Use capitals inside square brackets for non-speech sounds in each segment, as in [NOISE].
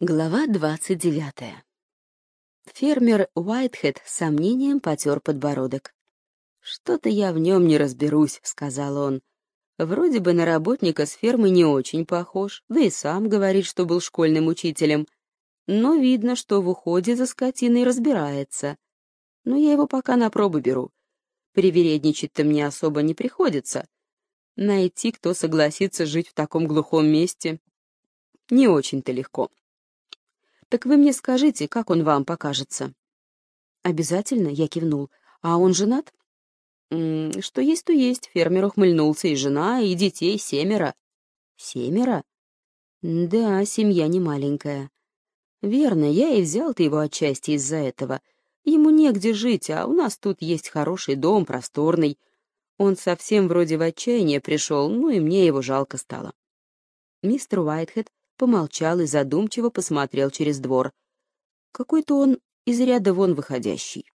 Глава двадцать девятая. Фермер Уайтхед с сомнением потер подбородок. «Что-то я в нем не разберусь», — сказал он. «Вроде бы на работника с фермы не очень похож, да и сам говорит, что был школьным учителем. Но видно, что в уходе за скотиной разбирается. Но я его пока на пробу беру. Привередничать-то мне особо не приходится. Найти, кто согласится жить в таком глухом месте, не очень-то легко». Так вы мне скажите, как он вам покажется?» «Обязательно», — я кивнул. «А он женат?» «Что есть, то есть», — фермер ухмыльнулся. «И жена, и детей семеро». «Семеро?» «Да, семья не маленькая». «Верно, я и взял-то его отчасти из-за этого. Ему негде жить, а у нас тут есть хороший дом, просторный. Он совсем вроде в отчаяние пришел, ну и мне его жалко стало». Мистер Уайтхед помолчал и задумчиво посмотрел через двор. Какой-то он из ряда вон выходящий.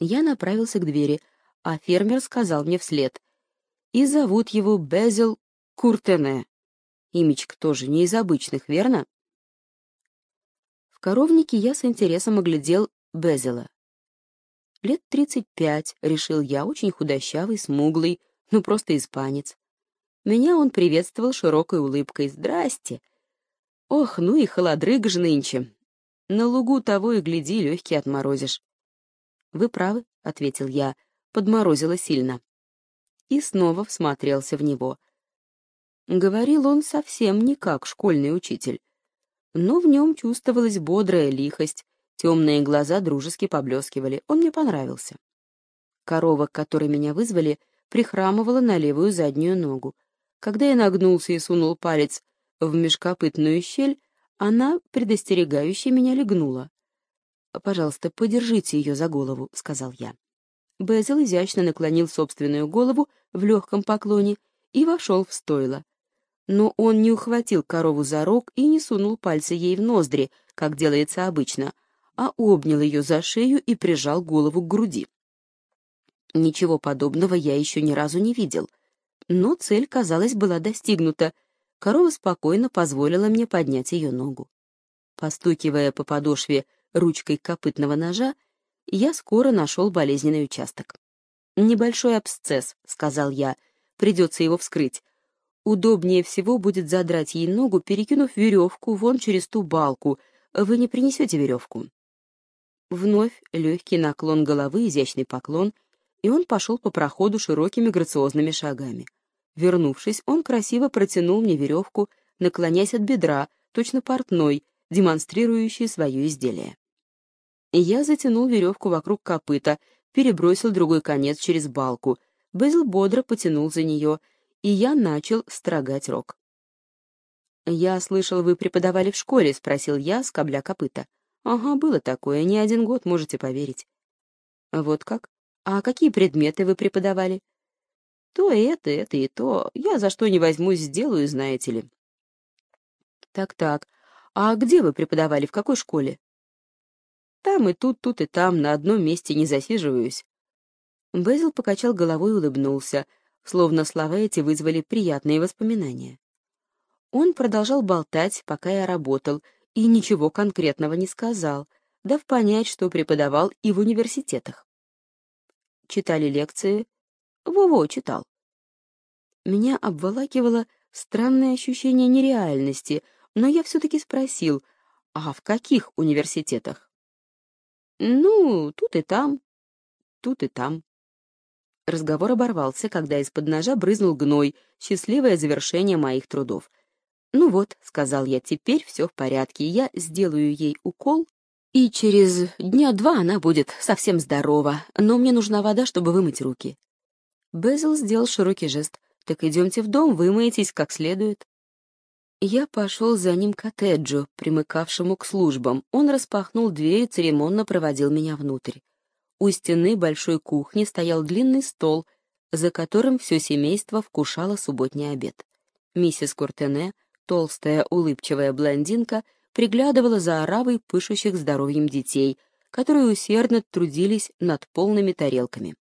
Я направился к двери, а фермер сказал мне вслед. И зовут его Безил Куртене. Имечко тоже не из обычных, верно? В коровнике я с интересом оглядел Безила. Лет тридцать пять, решил я, очень худощавый, смуглый, ну просто испанец. Меня он приветствовал широкой улыбкой. «Здрасте!» «Ох, ну и холодрыга же нынче! На лугу того и гляди, легкий отморозишь». «Вы правы», — ответил я, — подморозило сильно. И снова всмотрелся в него. Говорил он совсем не как школьный учитель. Но в нем чувствовалась бодрая лихость, темные глаза дружески поблескивали. Он мне понравился. Корова, которой меня вызвали, прихрамывала на левую заднюю ногу. Когда я нагнулся и сунул палец в межкопытную щель, она, предостерегающе, меня легнула. «Пожалуйста, подержите ее за голову», — сказал я. Безил изящно наклонил собственную голову в легком поклоне и вошел в стойло. Но он не ухватил корову за рог и не сунул пальцы ей в ноздри, как делается обычно, а обнял ее за шею и прижал голову к груди. Ничего подобного я еще ни разу не видел — но цель, казалось, была достигнута. Корова спокойно позволила мне поднять ее ногу. Постукивая по подошве ручкой копытного ножа, я скоро нашел болезненный участок. «Небольшой абсцесс», — сказал я, — «придется его вскрыть. Удобнее всего будет задрать ей ногу, перекинув веревку вон через ту балку. Вы не принесете веревку?» Вновь легкий наклон головы, изящный поклон, и он пошел по проходу широкими грациозными шагами. Вернувшись, он красиво протянул мне веревку, наклоняясь от бедра, точно портной, демонстрирующий свое изделие. Я затянул веревку вокруг копыта, перебросил другой конец через балку. Безил бодро потянул за нее, и я начал строгать рог. «Я слышал, вы преподавали в школе?» — спросил я, скобля копыта. «Ага, было такое, не один год, можете поверить». «Вот как? А какие предметы вы преподавали?» То это, это и то. Я за что не возьмусь, сделаю, знаете ли. Так-так. А где вы преподавали, в какой школе? Там и тут, тут и там, на одном месте не засиживаюсь. Безил покачал головой и улыбнулся, словно слова эти вызвали приятные воспоминания. Он продолжал болтать, пока я работал, и ничего конкретного не сказал, дав понять, что преподавал и в университетах. Читали лекции, во-во, читал. Меня обволакивало странное ощущение нереальности, но я все-таки спросил, а в каких университетах? Ну, тут и там, тут и там. Разговор оборвался, когда из-под ножа брызнул гной, счастливое завершение моих трудов. «Ну вот», — сказал я, — «теперь все в порядке, я сделаю ей укол, и через дня два она будет совсем здорова, но мне нужна вода, чтобы вымыть руки». Безил сделал широкий жест. «Так идемте в дом, вымоетесь как следует». Я пошел за ним к коттеджу, примыкавшему к службам. Он распахнул дверь и церемонно проводил меня внутрь. У стены большой кухни стоял длинный стол, за которым все семейство вкушало субботний обед. Миссис Куртене, толстая, улыбчивая блондинка, приглядывала за оравой пышущих здоровьем детей, которые усердно трудились над полными тарелками.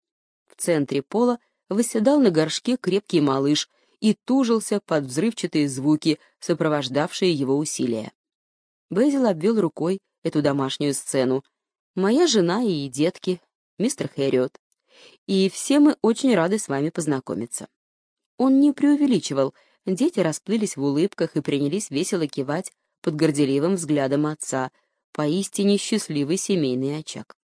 В центре пола восседал на горшке крепкий малыш и тужился под взрывчатые звуки, сопровождавшие его усилия. Безил обвел рукой эту домашнюю сцену. «Моя жена и детки, мистер Хэриот. И все мы очень рады с вами познакомиться». Он не преувеличивал, дети расплылись в улыбках и принялись весело кивать под горделивым взглядом отца, поистине счастливый семейный очаг.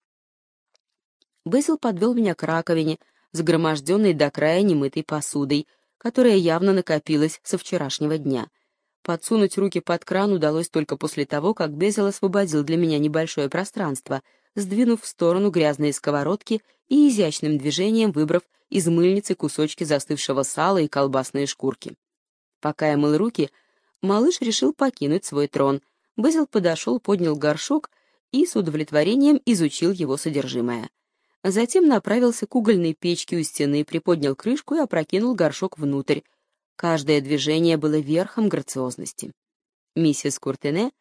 Безил подвел меня к раковине, загроможденной до края немытой посудой, которая явно накопилась со вчерашнего дня. Подсунуть руки под кран удалось только после того, как Безил освободил для меня небольшое пространство, сдвинув в сторону грязные сковородки и изящным движением выбрав из мыльницы кусочки застывшего сала и колбасные шкурки. Пока я мыл руки, малыш решил покинуть свой трон. Безил подошел, поднял горшок и с удовлетворением изучил его содержимое. Затем направился к угольной печке у стены, приподнял крышку и опрокинул горшок внутрь. Каждое движение было верхом грациозности. Миссис Куртене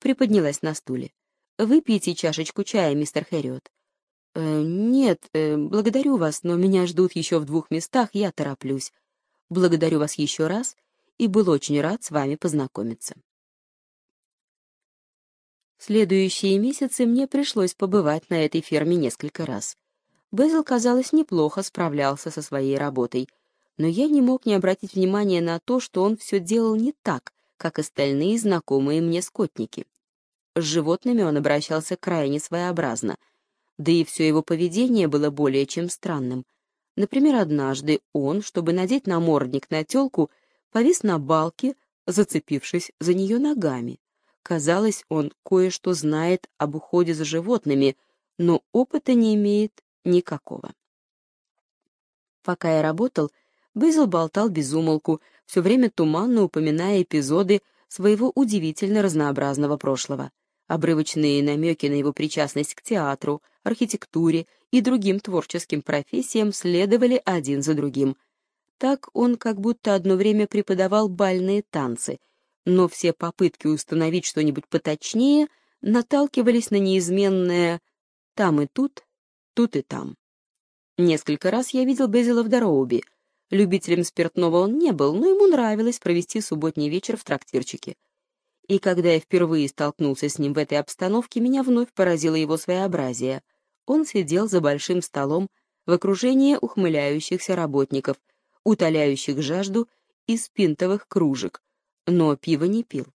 приподнялась на стуле. «Выпейте чашечку чая, мистер Хэриот». «Э, «Нет, э, благодарю вас, но меня ждут еще в двух местах, я тороплюсь. Благодарю вас еще раз и был очень рад с вами познакомиться». В следующие месяцы мне пришлось побывать на этой ферме несколько раз. Безил, казалось, неплохо справлялся со своей работой, но я не мог не обратить внимания на то, что он все делал не так, как остальные знакомые мне скотники. С животными он обращался крайне своеобразно, да и все его поведение было более чем странным. Например, однажды он, чтобы надеть намордник на телку, повис на балке, зацепившись за нее ногами. Казалось, он кое-что знает об уходе за животными, но опыта не имеет никакого. Пока я работал, Безил болтал без умолку, все время туманно упоминая эпизоды своего удивительно разнообразного прошлого. Обрывочные намеки на его причастность к театру, архитектуре и другим творческим профессиям следовали один за другим. Так он как будто одно время преподавал бальные танцы, но все попытки установить что-нибудь поточнее наталкивались на неизменное «там и тут тут и там. Несколько раз я видел Безила в Дороуби. Любителем спиртного он не был, но ему нравилось провести субботний вечер в трактирчике. И когда я впервые столкнулся с ним в этой обстановке, меня вновь поразило его своеобразие. Он сидел за большим столом в окружении ухмыляющихся работников, утоляющих жажду из пинтовых кружек, но пива не пил.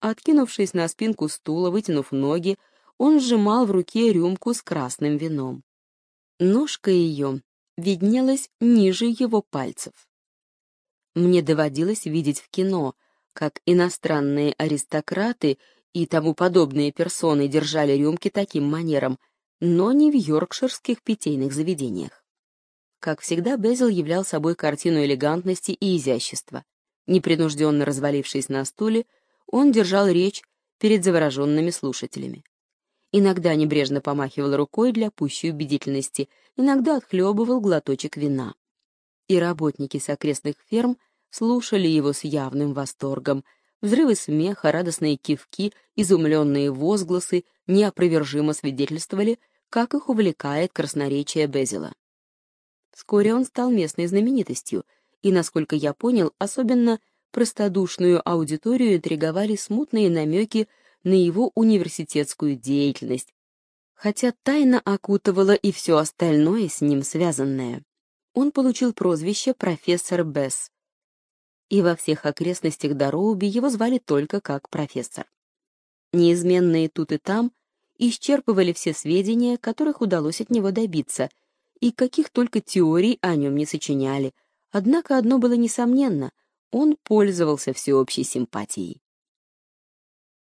Откинувшись на спинку стула, вытянув ноги, он сжимал в руке рюмку с красным вином. Ножка ее виднелась ниже его пальцев. Мне доводилось видеть в кино, как иностранные аристократы и тому подобные персоны держали рюмки таким манером, но не в йоркширских питейных заведениях. Как всегда, Безил являл собой картину элегантности и изящества. Непринужденно развалившись на стуле, он держал речь перед завороженными слушателями. Иногда небрежно помахивал рукой для пущей убедительности, иногда отхлебывал глоточек вина. И работники с окрестных ферм слушали его с явным восторгом. Взрывы смеха, радостные кивки, изумленные возгласы неопровержимо свидетельствовали, как их увлекает красноречие Безила. Вскоре он стал местной знаменитостью, и, насколько я понял, особенно простодушную аудиторию интриговали смутные намеки на его университетскую деятельность, хотя тайна окутывала и все остальное с ним связанное. Он получил прозвище «профессор Бесс», и во всех окрестностях Дороуби его звали только как профессор. Неизменные тут и там исчерпывали все сведения, которых удалось от него добиться, и каких только теорий о нем не сочиняли, однако одно было несомненно — он пользовался всеобщей симпатией.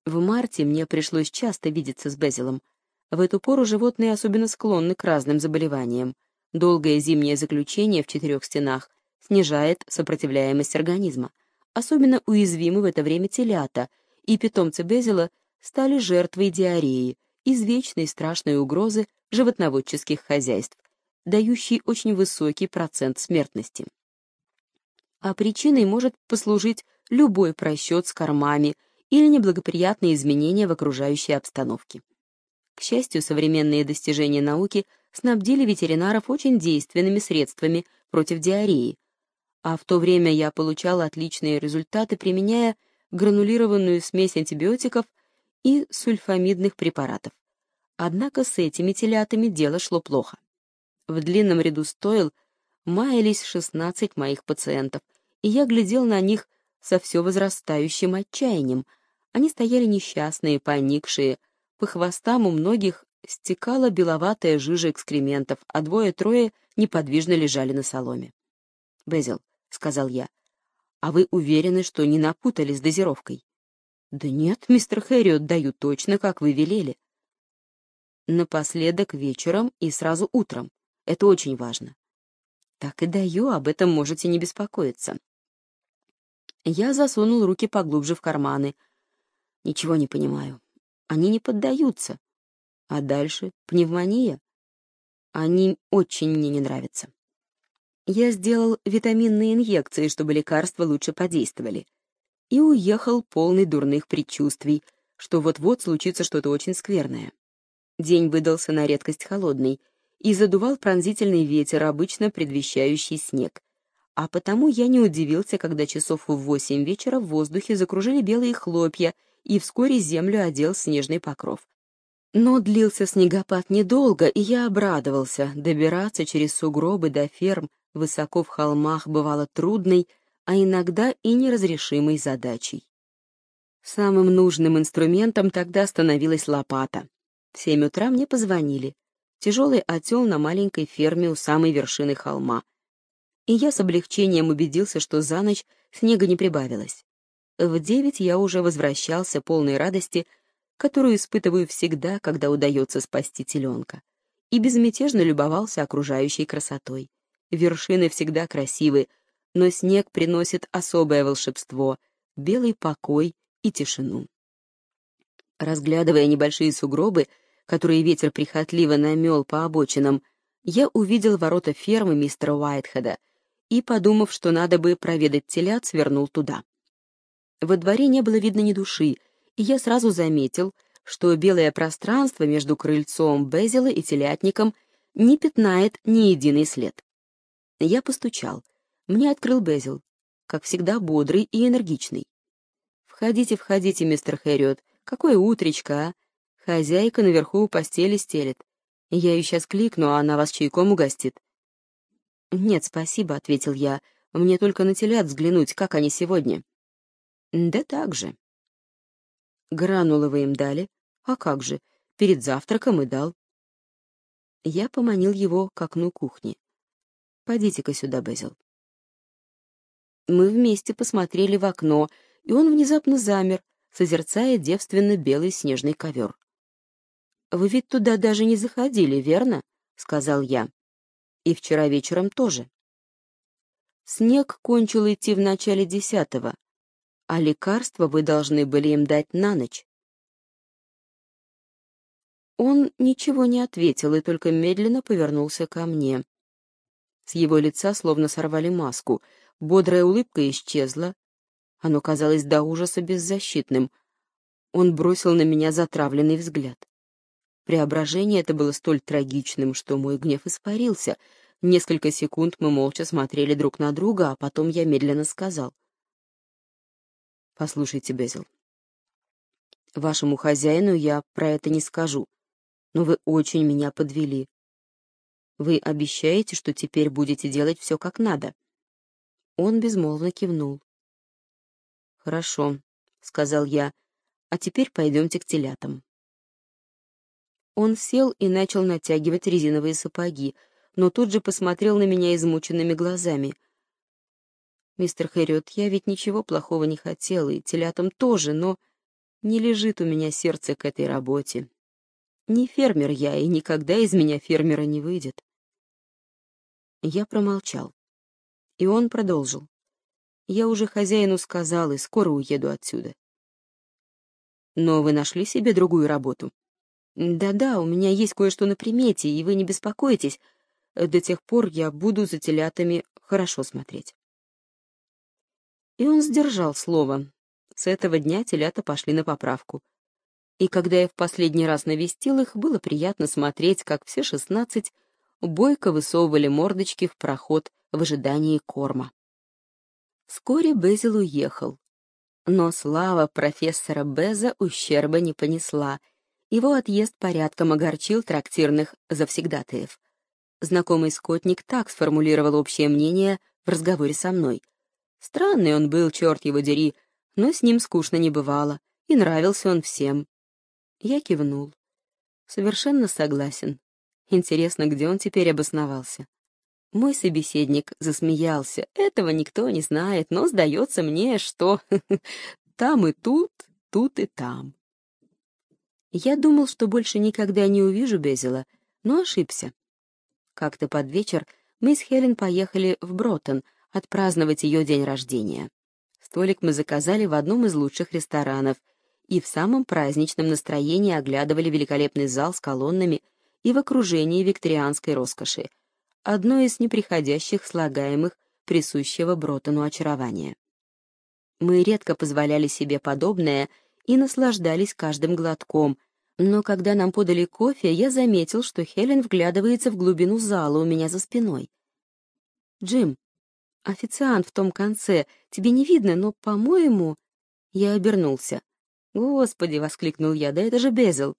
В марте мне пришлось часто видеться с Безилом. В эту пору животные особенно склонны к разным заболеваниям. Долгое зимнее заключение в четырех стенах снижает сопротивляемость организма. Особенно уязвимы в это время телята, и питомцы Безила стали жертвой диареи, извечной страшной угрозы животноводческих хозяйств, дающей очень высокий процент смертности. А причиной может послужить любой просчет с кормами – или неблагоприятные изменения в окружающей обстановке. К счастью, современные достижения науки снабдили ветеринаров очень действенными средствами против диареи, а в то время я получал отличные результаты, применяя гранулированную смесь антибиотиков и сульфамидных препаратов. Однако с этими телятами дело шло плохо. В длинном ряду стоил маялись 16 моих пациентов, и я глядел на них со все возрастающим отчаянием. Они стояли несчастные, поникшие, по хвостам у многих стекала беловатая жижа экскрементов, а двое-трое неподвижно лежали на соломе. «Безил», — сказал я, — «а вы уверены, что не напутали с дозировкой?» «Да нет, мистер Хэриот, даю точно, как вы велели». «Напоследок вечером и сразу утром. Это очень важно». «Так и даю, об этом можете не беспокоиться». Я засунул руки поглубже в карманы. «Ничего не понимаю. Они не поддаются. А дальше пневмония. Они очень мне не нравятся. Я сделал витаминные инъекции, чтобы лекарства лучше подействовали. И уехал полный дурных предчувствий, что вот-вот случится что-то очень скверное. День выдался на редкость холодный, и задувал пронзительный ветер, обычно предвещающий снег. А потому я не удивился, когда часов в восемь вечера в воздухе закружили белые хлопья, и вскоре землю одел снежный покров. Но длился снегопад недолго, и я обрадовался. Добираться через сугробы до ферм высоко в холмах бывало трудной, а иногда и неразрешимой задачей. Самым нужным инструментом тогда становилась лопата. В семь утра мне позвонили. Тяжелый отел на маленькой ферме у самой вершины холма. И я с облегчением убедился, что за ночь снега не прибавилось. В девять я уже возвращался полной радости которую испытываю всегда, когда удается спасти теленка, и безмятежно любовался окружающей красотой. Вершины всегда красивы, но снег приносит особое волшебство, белый покой и тишину. Разглядывая небольшие сугробы, которые ветер прихотливо намел по обочинам, я увидел ворота фермы мистера Уайтхеда и, подумав, что надо бы проведать телят, свернул туда. Во дворе не было видно ни души, и я сразу заметил, что белое пространство между крыльцом Безила и телятником не пятнает ни единый след. Я постучал. Мне открыл Безил, как всегда бодрый и энергичный. «Входите, входите, мистер Хэриот. Какое утречко, а? Хозяйка наверху у постели стелет. Я ее сейчас кликну, а она вас чайком угостит». «Нет, спасибо», — ответил я. «Мне только на телят взглянуть, как они сегодня». «Да так же», Гранулы вы им дали? А как же, перед завтраком и дал. Я поманил его к окну кухни. «Пойдите-ка сюда, Безил». Мы вместе посмотрели в окно, и он внезапно замер, созерцая девственно белый снежный ковер. «Вы ведь туда даже не заходили, верно?» — сказал я. «И вчера вечером тоже». Снег кончил идти в начале десятого, а лекарства вы должны были им дать на ночь. Он ничего не ответил и только медленно повернулся ко мне. С его лица словно сорвали маску, бодрая улыбка исчезла. Оно казалось до ужаса беззащитным. Он бросил на меня затравленный взгляд. Преображение это было столь трагичным, что мой гнев испарился. Несколько секунд мы молча смотрели друг на друга, а потом я медленно сказал. Послушайте, Безил, вашему хозяину я про это не скажу, но вы очень меня подвели. Вы обещаете, что теперь будете делать все как надо?» Он безмолвно кивнул. «Хорошо», — сказал я, — «а теперь пойдемте к телятам». Он сел и начал натягивать резиновые сапоги, но тут же посмотрел на меня измученными глазами — Мистер Хэриот, я ведь ничего плохого не хотела, и телятам тоже, но не лежит у меня сердце к этой работе. Не фермер я, и никогда из меня фермера не выйдет. Я промолчал. И он продолжил. Я уже хозяину сказал и скоро уеду отсюда. Но вы нашли себе другую работу? Да-да, у меня есть кое-что на примете, и вы не беспокойтесь. До тех пор я буду за телятами хорошо смотреть. И он сдержал слово. С этого дня телята пошли на поправку. И когда я в последний раз навестил их, было приятно смотреть, как все шестнадцать бойко высовывали мордочки в проход в ожидании корма. Вскоре Безил уехал. Но слава профессора Беза ущерба не понесла. Его отъезд порядком огорчил трактирных завсегдатаев. Знакомый скотник так сформулировал общее мнение в разговоре со мной. Странный он был, черт его дери, но с ним скучно не бывало, и нравился он всем. Я кивнул. Совершенно согласен. Интересно, где он теперь обосновался. Мой собеседник засмеялся. Этого никто не знает, но сдается мне, что [LAUGHS] там и тут, тут и там. Я думал, что больше никогда не увижу Безила, но ошибся. Как-то под вечер мы с Хелен поехали в Бротон отпраздновать ее день рождения. Столик мы заказали в одном из лучших ресторанов и в самом праздничном настроении оглядывали великолепный зал с колоннами и в окружении викторианской роскоши — одно из неприходящих слагаемых присущего Бротону очарования. Мы редко позволяли себе подобное и наслаждались каждым глотком, но когда нам подали кофе, я заметил, что Хелен вглядывается в глубину зала у меня за спиной. «Джим, официант в том конце, тебе не видно, но, по-моему...» Я обернулся. «Господи!» — воскликнул я, «да это же Безел!»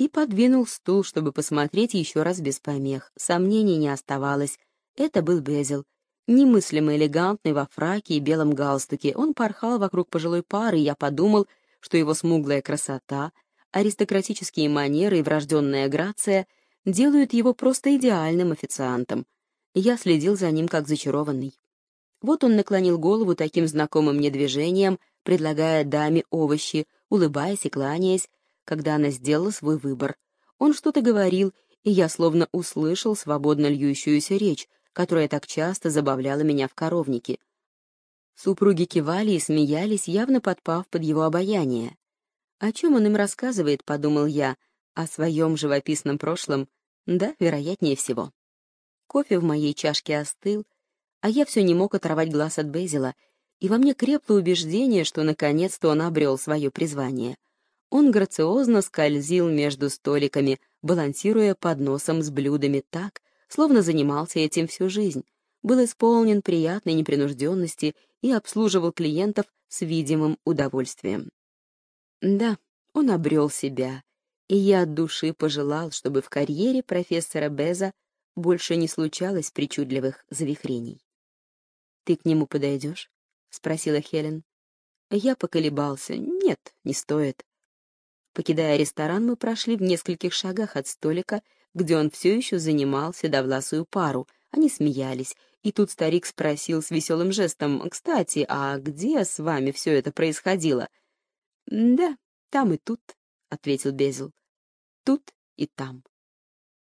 и подвинул стул, чтобы посмотреть еще раз без помех. Сомнений не оставалось. Это был Безил. Немыслимо элегантный во фраке и белом галстуке. Он порхал вокруг пожилой пары, и я подумал, что его смуглая красота, аристократические манеры и врожденная грация делают его просто идеальным официантом. Я следил за ним как зачарованный. Вот он наклонил голову таким знакомым мне движением, предлагая даме овощи, улыбаясь и кланяясь, когда она сделала свой выбор. Он что-то говорил, и я словно услышал свободно льющуюся речь, которая так часто забавляла меня в коровнике. Супруги кивали и смеялись, явно подпав под его обаяние. О чем он им рассказывает, подумал я, о своем живописном прошлом, да, вероятнее всего. Кофе в моей чашке остыл, а я все не мог оторвать глаз от Безила, и во мне крепло убеждение, что наконец-то он обрел свое призвание — он грациозно скользил между столиками, балансируя подносом с блюдами так, словно занимался этим всю жизнь, был исполнен приятной непринужденности и обслуживал клиентов с видимым удовольствием. Да, он обрел себя, и я от души пожелал, чтобы в карьере профессора Беза больше не случалось причудливых завихрений. «Ты к нему подойдешь?» — спросила Хелен. Я поколебался. Нет, не стоит. Покидая ресторан, мы прошли в нескольких шагах от столика, где он все еще занимал седовласую пару. Они смеялись, и тут старик спросил с веселым жестом, «Кстати, а где с вами все это происходило?» «Да, там и тут», — ответил Безил. «Тут и там».